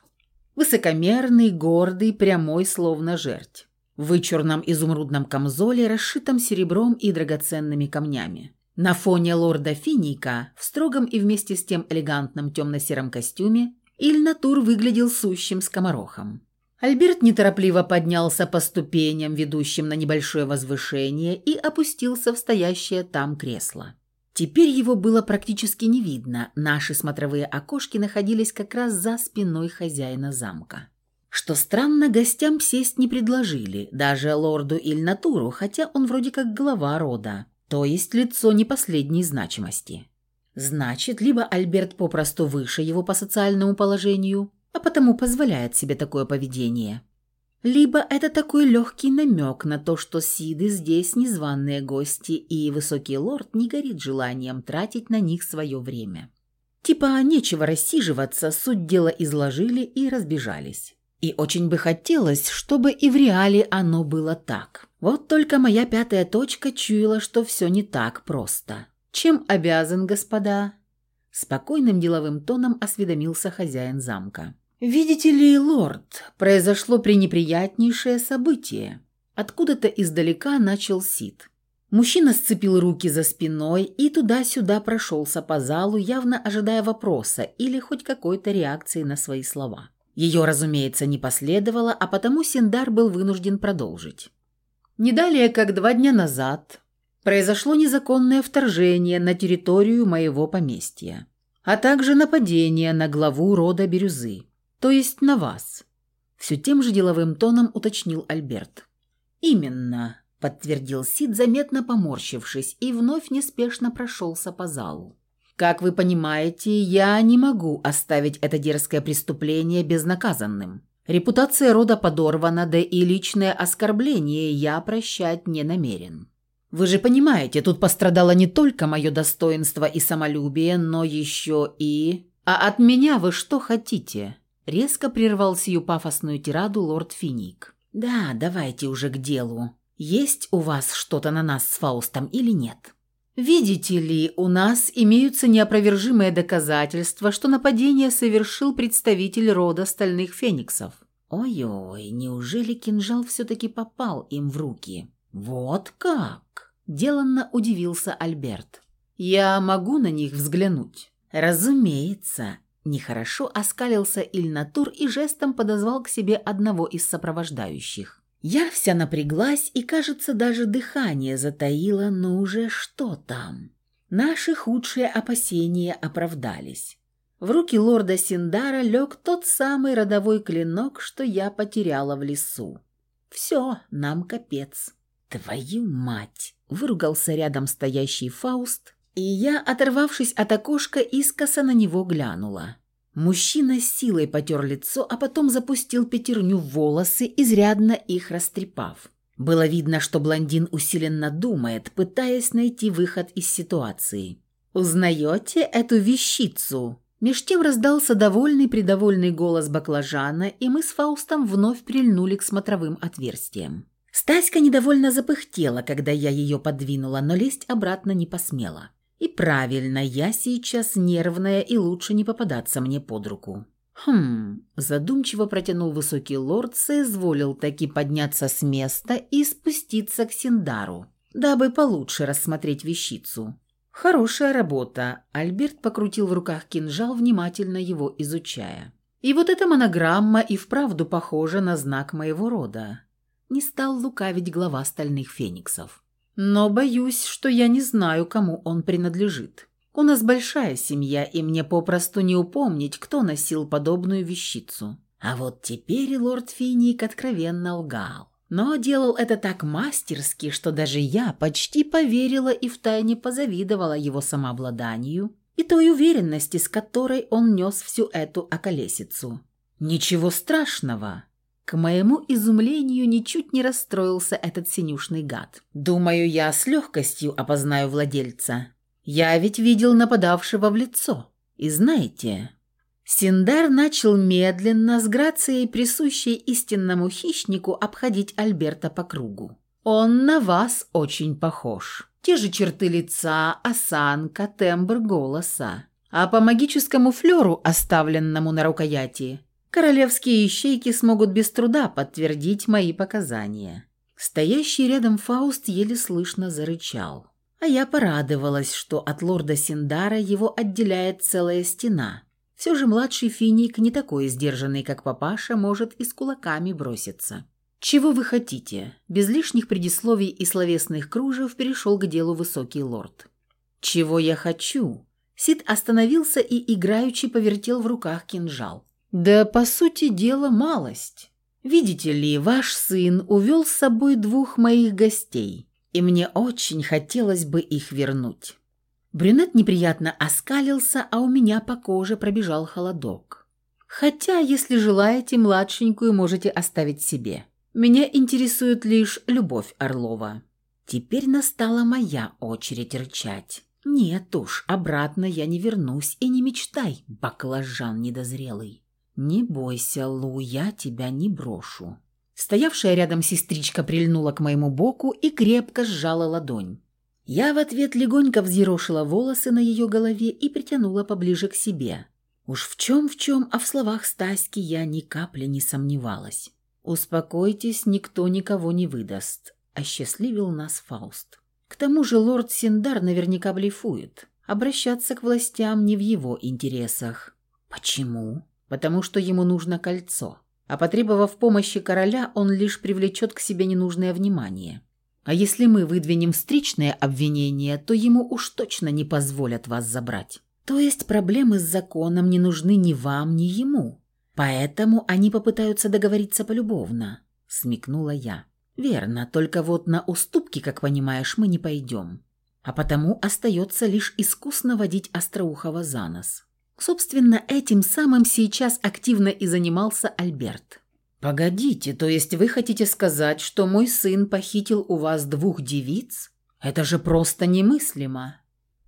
Высокомерный, гордый, прямой, словно жерть. В вычурном изумрудном камзоле, расшитом серебром и драгоценными камнями. На фоне лорда Финика, в строгом и вместе с тем элегантном темно-сером костюме, Ильнатур выглядел сущим скоморохом. Альберт неторопливо поднялся по ступеням, ведущим на небольшое возвышение, и опустился в стоящее там кресло. Теперь его было практически не видно, наши смотровые окошки находились как раз за спиной хозяина замка. Что странно, гостям сесть не предложили, даже лорду Ильнатуру, хотя он вроде как глава рода, то есть лицо не последней значимости. Значит, либо Альберт попросту выше его по социальному положению, а потому позволяет себе такое поведение. Либо это такой легкий намек на то, что Сиды здесь незваные гости, и высокий лорд не горит желанием тратить на них свое время. Типа нечего рассиживаться, суть дела изложили и разбежались. И очень бы хотелось, чтобы и в реале оно было так. Вот только моя пятая точка чуяла, что все не так просто. «Чем обязан, господа?» Спокойным деловым тоном осведомился хозяин замка. «Видите ли, лорд, произошло пренеприятнейшее событие». Откуда-то издалека начал Сид. Мужчина сцепил руки за спиной и туда-сюда прошелся по залу, явно ожидая вопроса или хоть какой-то реакции на свои слова. Ее, разумеется, не последовало, а потому Синдар был вынужден продолжить. Не далее, как два дня назад, произошло незаконное вторжение на территорию моего поместья, а также нападение на главу рода Бирюзы, то есть на вас. Все тем же деловым тоном уточнил Альберт. «Именно», – подтвердил Сид, заметно поморщившись, и вновь неспешно прошелся по залу. «Как вы понимаете, я не могу оставить это дерзкое преступление безнаказанным. Репутация рода подорвана, да и личное оскорбление я прощать не намерен. Вы же понимаете, тут пострадало не только мое достоинство и самолюбие, но еще и... А от меня вы что хотите?» Резко прервал сию пафосную тираду лорд Финик. «Да, давайте уже к делу. Есть у вас что-то на нас с Фаустом или нет?» «Видите ли, у нас имеются неопровержимые доказательства, что нападение совершил представитель рода Стальных Фениксов». «Ой-ой, неужели кинжал все-таки попал им в руки?» «Вот как?» – деланно удивился Альберт. «Я могу на них взглянуть?» «Разумеется». Нехорошо оскалился Ильнатур и жестом подозвал к себе одного из сопровождающих. Я вся напряглась и, кажется, даже дыхание затаило, но уже что там? Наши худшие опасения оправдались. В руки лорда Синдара лег тот самый родовой клинок, что я потеряла в лесу. Все, нам капец. «Твою мать!» – выругался рядом стоящий Фауст, и я, оторвавшись от окошка, искоса на него глянула. Мужчина силой потер лицо, а потом запустил пятерню в волосы, изрядно их растрепав. Было видно, что блондин усиленно думает, пытаясь найти выход из ситуации. «Узнаете эту вещицу?» Меж тем раздался довольный-придовольный голос баклажана, и мы с Фаустом вновь прильнули к смотровым отверстиям. Стаська недовольно запыхтела, когда я ее подвинула, но лезть обратно не посмела. И правильно, я сейчас нервная и лучше не попадаться мне под руку. Хм, задумчиво протянул высокий лорд, соизволил таки подняться с места и спуститься к Синдару, дабы получше рассмотреть вещицу. Хорошая работа. Альберт покрутил в руках кинжал, внимательно его изучая. И вот эта монограмма и вправду похожа на знак моего рода. Не стал лукавить глава стальных фениксов. Но боюсь, что я не знаю, кому он принадлежит. У нас большая семья, и мне попросту не упомнить, кто носил подобную вещицу. А вот теперь лорд Финик откровенно лгал. Но делал это так мастерски, что даже я почти поверила и втайне позавидовала его самообладанию и той уверенности, с которой он нес всю эту околесицу. Ничего страшного. К моему изумлению ничуть не расстроился этот синюшный гад. Думаю, я с легкостью опознаю владельца. Я ведь видел нападавшего в лицо. И знаете, Синдар начал медленно, с грацией, присущей истинному хищнику, обходить Альберта по кругу. «Он на вас очень похож. Те же черты лица, осанка, тембр голоса. А по магическому флеру, оставленному на рукояти, королевские ищейки смогут без труда подтвердить мои показания». Стоящий рядом Фауст еле слышно зарычал. А я порадовалась, что от лорда Синдара его отделяет целая стена. Все же младший финик, не такой сдержанный, как папаша, может и с кулаками броситься. «Чего вы хотите?» Без лишних предисловий и словесных кружев перешел к делу высокий лорд. «Чего я хочу?» Сид остановился и играючи повертел в руках кинжал. «Да, по сути дела, малость. Видите ли, ваш сын увел с собой двух моих гостей и мне очень хотелось бы их вернуть. Брюнет неприятно оскалился, а у меня по коже пробежал холодок. Хотя, если желаете, младшенькую можете оставить себе. Меня интересует лишь любовь Орлова. Теперь настала моя очередь рычать. Нет уж, обратно я не вернусь и не мечтай, баклажан недозрелый. Не бойся, Лу, я тебя не брошу. Стоявшая рядом сестричка прильнула к моему боку и крепко сжала ладонь. Я в ответ легонько взъерошила волосы на ее голове и притянула поближе к себе. Уж в чем в чем, а в словах Стаськи я ни капли не сомневалась. «Успокойтесь, никто никого не выдаст», – осчастливил нас Фауст. К тому же лорд Синдар наверняка блефует. Обращаться к властям не в его интересах. Почему? Потому что ему нужно кольцо а потребовав помощи короля, он лишь привлечет к себе ненужное внимание. А если мы выдвинем встречное обвинение, то ему уж точно не позволят вас забрать. То есть проблемы с законом не нужны ни вам, ни ему. Поэтому они попытаются договориться полюбовно», – смекнула я. «Верно, только вот на уступки, как понимаешь, мы не пойдем. А потому остается лишь искусно водить Остроухова за нос. Собственно, этим самым сейчас активно и занимался Альберт. «Погодите, то есть вы хотите сказать, что мой сын похитил у вас двух девиц? Это же просто немыслимо!»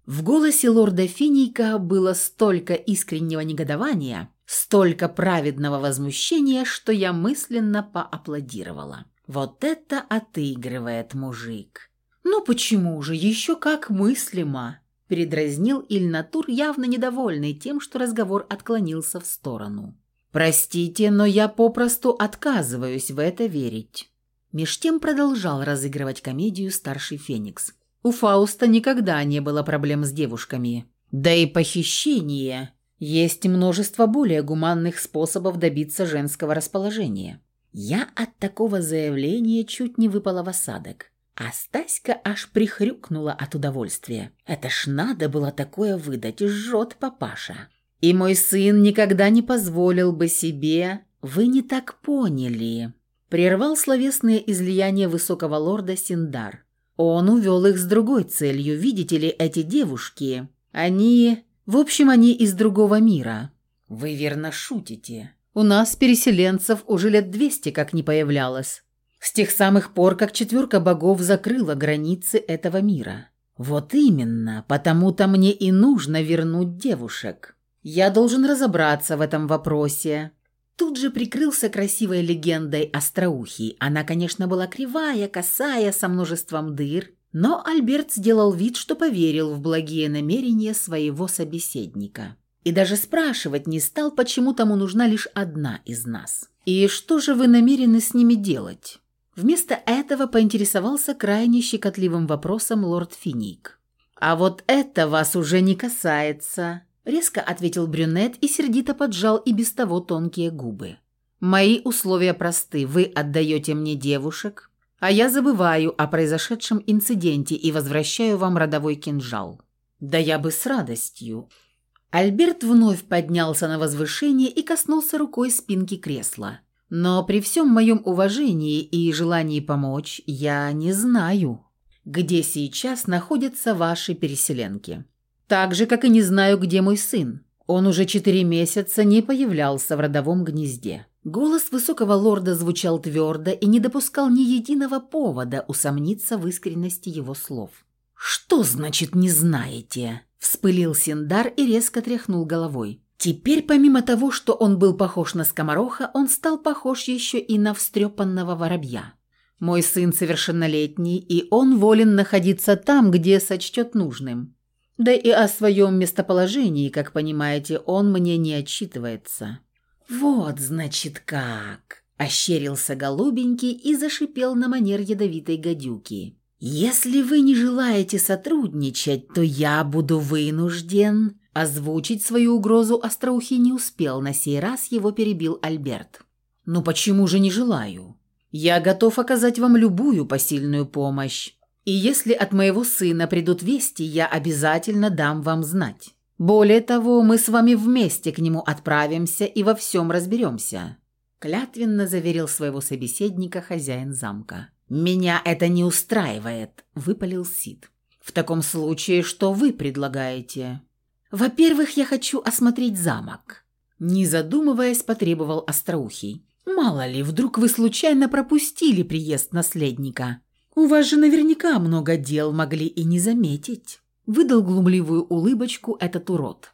В голосе лорда Финика было столько искреннего негодования, столько праведного возмущения, что я мысленно поаплодировала. «Вот это отыгрывает мужик!» «Ну почему же, еще как мыслимо!» Передразнил Ильнатур, явно недовольный тем, что разговор отклонился в сторону. «Простите, но я попросту отказываюсь в это верить». Меж тем продолжал разыгрывать комедию старший Феникс. У Фауста никогда не было проблем с девушками. Да и похищение. Есть множество более гуманных способов добиться женского расположения. Я от такого заявления чуть не выпала в осадок. А Стаська аж прихрюкнула от удовольствия. Это ж надо было такое выдать, жжет папаша. И мой сын никогда не позволил бы себе... Вы не так поняли. Прервал словесное излияние высокого лорда Синдар. Он увел их с другой целью. Видите ли, эти девушки... Они... В общем, они из другого мира. Вы верно шутите. У нас переселенцев уже лет двести как не появлялось. С тех самых пор, как четверка богов закрыла границы этого мира. Вот именно, потому-то мне и нужно вернуть девушек. Я должен разобраться в этом вопросе. Тут же прикрылся красивой легендой остроухий. Она, конечно, была кривая, косая, со множеством дыр, Но Альберт сделал вид, что поверил в благие намерения своего собеседника. И даже спрашивать не стал, почему тому нужна лишь одна из нас. «И что же вы намерены с ними делать?» Вместо этого поинтересовался крайне щекотливым вопросом лорд Финик. «А вот это вас уже не касается», – резко ответил брюнет и сердито поджал и без того тонкие губы. «Мои условия просты. Вы отдаете мне девушек, а я забываю о произошедшем инциденте и возвращаю вам родовой кинжал». «Да я бы с радостью». Альберт вновь поднялся на возвышение и коснулся рукой спинки кресла. Но при всем моем уважении и желании помочь, я не знаю, где сейчас находятся ваши переселенки. Так же, как и не знаю, где мой сын. Он уже четыре месяца не появлялся в родовом гнезде. Голос высокого лорда звучал твердо и не допускал ни единого повода усомниться в искренности его слов. «Что значит «не знаете»?» – вспылил Синдар и резко тряхнул головой. Теперь, помимо того, что он был похож на скомороха, он стал похож еще и на встрепанного воробья. Мой сын совершеннолетний, и он волен находиться там, где сочтет нужным. Да и о своем местоположении, как понимаете, он мне не отчитывается. «Вот, значит, как!» – ощерился голубенький и зашипел на манер ядовитой гадюки. «Если вы не желаете сотрудничать, то я буду вынужден...» Озвучить свою угрозу Остроухий не успел, на сей раз его перебил Альберт. «Ну почему же не желаю? Я готов оказать вам любую посильную помощь. И если от моего сына придут вести, я обязательно дам вам знать. Более того, мы с вами вместе к нему отправимся и во всем разберемся», клятвенно заверил своего собеседника хозяин замка. «Меня это не устраивает», – выпалил Сид. «В таком случае, что вы предлагаете?» «Во-первых, я хочу осмотреть замок», – не задумываясь, потребовал Остроухий. «Мало ли, вдруг вы случайно пропустили приезд наследника. У вас же наверняка много дел могли и не заметить». Выдал глумливую улыбочку этот урод.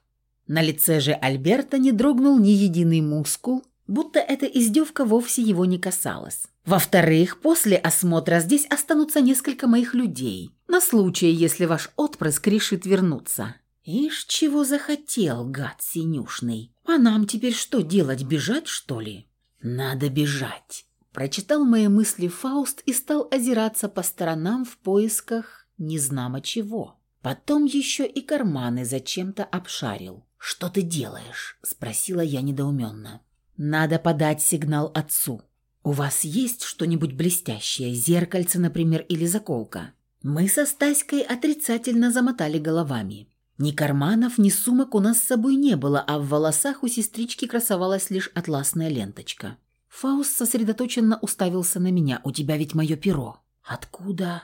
На лице же Альберта не дрогнул ни единый мускул, будто эта издевка вовсе его не касалась. Во-вторых, после осмотра здесь останутся несколько моих людей, на случай, если ваш отпрыск решит вернуться. Ишь, чего захотел, гад синюшный. А нам теперь что делать, бежать, что ли? Надо бежать. Прочитал мои мысли Фауст и стал озираться по сторонам в поисках незнамо чего. Потом еще и карманы зачем-то обшарил. «Что ты делаешь?» – спросила я недоуменно. «Надо подать сигнал отцу. У вас есть что-нибудь блестящее, зеркальце, например, или заколка?» Мы со Стаськой отрицательно замотали головами. Ни карманов, ни сумок у нас с собой не было, а в волосах у сестрички красовалась лишь атласная ленточка. Фауст сосредоточенно уставился на меня. «У тебя ведь мое перо». «Откуда?»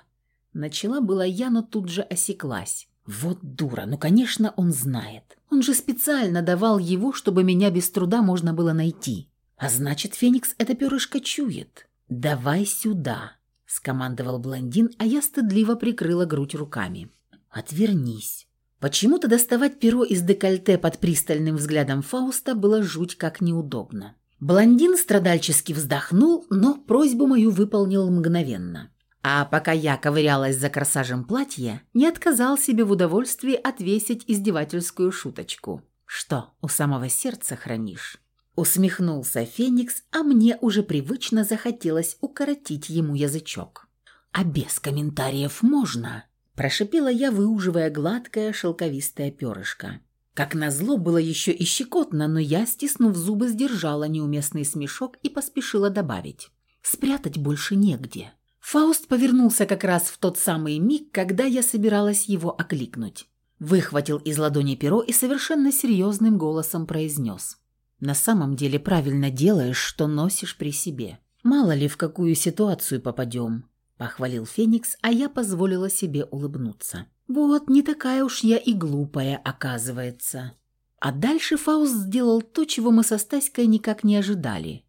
Начала была я, но тут же осеклась. «Вот дура, ну, конечно, он знает. Он же специально давал его, чтобы меня без труда можно было найти. А значит, Феникс это перышко чует. Давай сюда», – скомандовал блондин, а я стыдливо прикрыла грудь руками. «Отвернись». Почему-то доставать перо из декольте под пристальным взглядом Фауста было жуть как неудобно. Блондин страдальчески вздохнул, но просьбу мою выполнил мгновенно. А пока я ковырялась за корсажем платья, не отказал себе в удовольствии отвесить издевательскую шуточку. «Что, у самого сердца хранишь?» Усмехнулся Феникс, а мне уже привычно захотелось укоротить ему язычок. «А без комментариев можно?» Прошипела я, выуживая гладкое шелковистое перышко. Как назло, было еще и щекотно, но я, стиснув зубы, сдержала неуместный смешок и поспешила добавить. «Спрятать больше негде». Фауст повернулся как раз в тот самый миг, когда я собиралась его окликнуть. Выхватил из ладони перо и совершенно серьезным голосом произнес. «На самом деле правильно делаешь, что носишь при себе. Мало ли в какую ситуацию попадем похвалил Феникс, а я позволила себе улыбнуться. Вот, не такая уж я и глупая, оказывается. А дальше Фауст сделал то, чего мы со Стаськой никак не ожидали.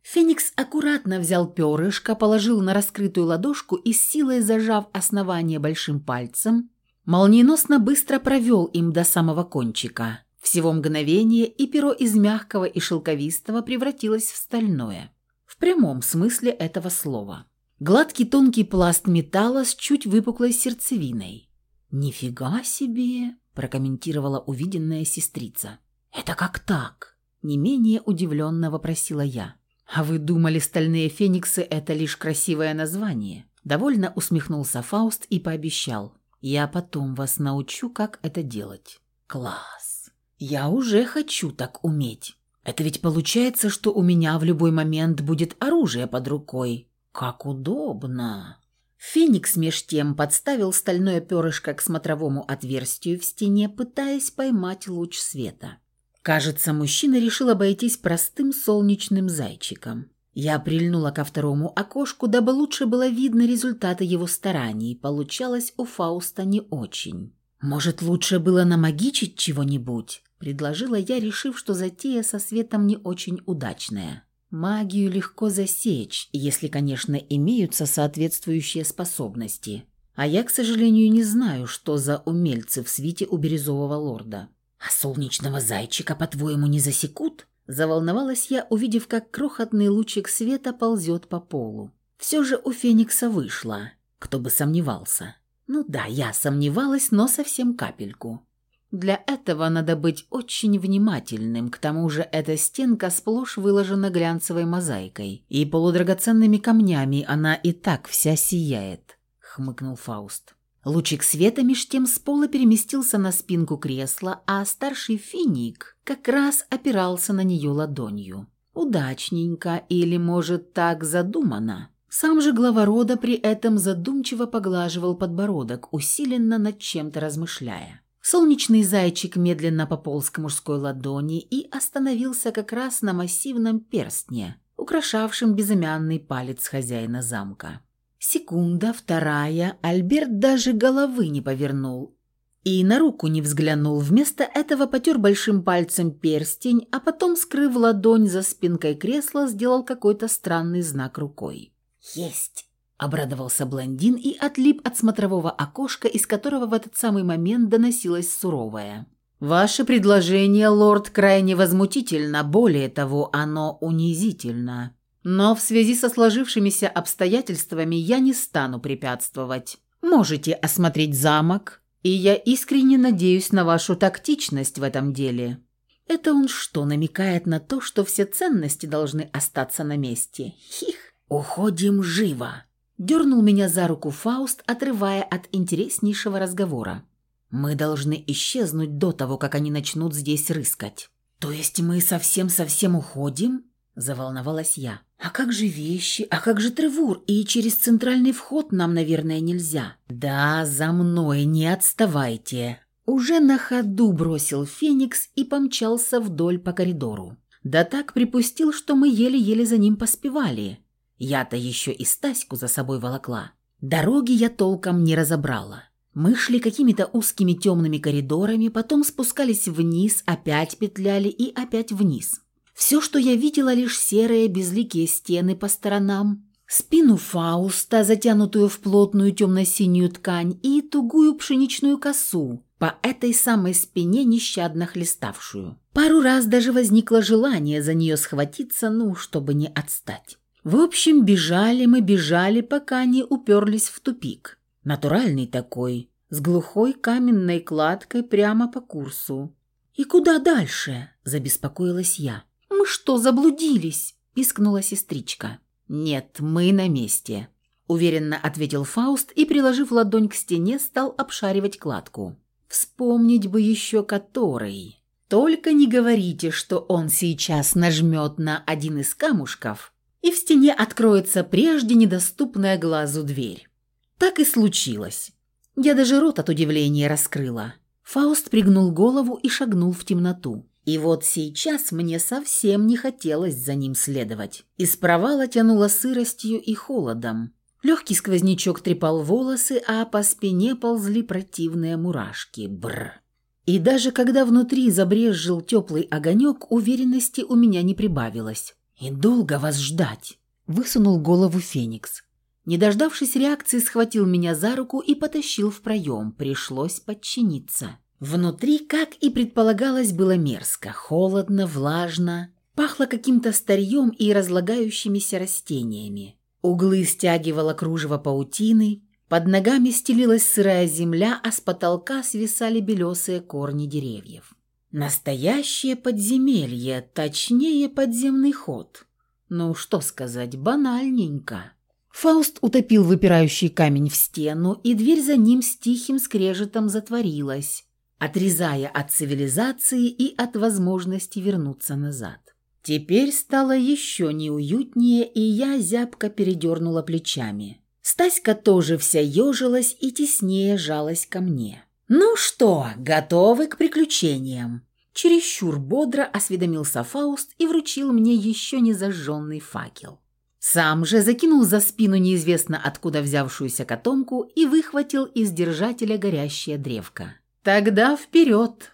Феникс аккуратно взял перышко, положил на раскрытую ладошку и силой зажав основание большим пальцем, молниеносно быстро провел им до самого кончика. Всего мгновение, и перо из мягкого и шелковистого превратилось в стальное. В прямом смысле этого слова. Гладкий тонкий пласт металла с чуть выпуклой сердцевиной. «Нифига себе!» – прокомментировала увиденная сестрица. «Это как так?» – не менее удивленно вопросила я. «А вы думали, стальные фениксы – это лишь красивое название?» Довольно усмехнулся Фауст и пообещал. «Я потом вас научу, как это делать». «Класс! Я уже хочу так уметь. Это ведь получается, что у меня в любой момент будет оружие под рукой. Как удобно!» Феникс меж тем подставил стальное перышко к смотровому отверстию в стене, пытаясь поймать луч света. Кажется, мужчина решил обойтись простым солнечным зайчиком. Я прильнула ко второму окошку, дабы лучше было видно результаты его стараний. Получалось у Фауста не очень. «Может, лучше было намагичить чего-нибудь?» – предложила я, решив, что затея со светом не очень удачная. Магию легко засечь, если, конечно, имеются соответствующие способности. А я, к сожалению, не знаю, что за умельцы в свите у Бирюзового лорда. «А солнечного зайчика, по-твоему, не засекут?» Заволновалась я, увидев, как крохотный лучик света ползет по полу. Все же у Феникса вышло. Кто бы сомневался. Ну да, я сомневалась, но совсем капельку. Для этого надо быть очень внимательным, к тому же эта стенка сплошь выложена глянцевой мозаикой, и полудрагоценными камнями она и так вся сияет, хмыкнул Фауст. Лучик света меж тем с пола переместился на спинку кресла, а старший финик как раз опирался на нее ладонью. Удачненько или, может, так задумано. Сам же глава рода при этом задумчиво поглаживал подбородок, усиленно над чем-то размышляя. Солнечный зайчик медленно пополз к мужской ладони и остановился как раз на массивном перстне, украшавшем безымянный палец хозяина замка. Секунда, вторая, Альберт даже головы не повернул и на руку не взглянул. Вместо этого потер большим пальцем перстень, а потом, скрыв ладонь за спинкой кресла, сделал какой-то странный знак рукой. «Есть!» – обрадовался блондин и отлип от смотрового окошка, из которого в этот самый момент доносилось суровое. «Ваше предложение, лорд, крайне возмутительно, более того, оно унизительно. Но в связи со сложившимися обстоятельствами я не стану препятствовать. Можете осмотреть замок, и я искренне надеюсь на вашу тактичность в этом деле. Это он что, намекает на то, что все ценности должны остаться на месте? Хих, уходим живо. Дернул меня за руку Фауст, отрывая от интереснейшего разговора. Мы должны исчезнуть до того, как они начнут здесь рыскать. То есть мы совсем-совсем уходим? Заволновалась я. «А как же вещи? А как же Тревур? И через центральный вход нам, наверное, нельзя». «Да, за мной, не отставайте». Уже на ходу бросил Феникс и помчался вдоль по коридору. Да так припустил, что мы еле-еле за ним поспевали. Я-то еще и Стаську за собой волокла. Дороги я толком не разобрала. Мы шли какими-то узкими темными коридорами, потом спускались вниз, опять петляли и опять вниз. Все, что я видела, лишь серые безликие стены по сторонам, спину Фауста, затянутую в плотную темно-синюю ткань, и тугую пшеничную косу, по этой самой спине нещадно хлеставшую. Пару раз даже возникло желание за нее схватиться, ну, чтобы не отстать. В общем, бежали мы, бежали, пока не уперлись в тупик. Натуральный такой, с глухой каменной кладкой прямо по курсу. «И куда дальше?» – забеспокоилась я. «Мы что, заблудились?» – пискнула сестричка. «Нет, мы на месте», – уверенно ответил Фауст и, приложив ладонь к стене, стал обшаривать кладку. «Вспомнить бы еще который. Только не говорите, что он сейчас нажмет на один из камушков, и в стене откроется прежде недоступная глазу дверь». Так и случилось. Я даже рот от удивления раскрыла. Фауст пригнул голову и шагнул в темноту. И вот сейчас мне совсем не хотелось за ним следовать. Из провала тянуло сыростью и холодом. Легкий сквознячок трепал волосы, а по спине ползли противные мурашки. Бр. И даже когда внутри забрезжил теплый огонек, уверенности у меня не прибавилось. «И долго вас ждать?» – высунул голову Феникс. Не дождавшись реакции, схватил меня за руку и потащил в проем. Пришлось подчиниться. Внутри, как и предполагалось, было мерзко, холодно, влажно, пахло каким-то старьем и разлагающимися растениями. Углы стягивало кружево паутины, под ногами стелилась сырая земля, а с потолка свисали белесые корни деревьев. Настоящее подземелье, точнее подземный ход. Ну, что сказать, банальненько. Фауст утопил выпирающий камень в стену, и дверь за ним с тихим скрежетом затворилась, отрезая от цивилизации и от возможности вернуться назад. Теперь стало еще неуютнее, и я зябко передернула плечами. Стаська тоже вся ежилась и теснее жалась ко мне. «Ну что, готовы к приключениям?» Чересчур бодро осведомился Фауст и вручил мне еще не зажженный факел. Сам же закинул за спину неизвестно откуда взявшуюся котомку и выхватил из держателя горящее древко. «Тогда вперед!»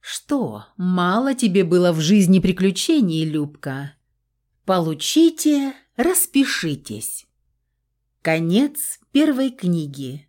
«Что, мало тебе было в жизни приключений, Любка? Получите, распишитесь!» Конец первой книги.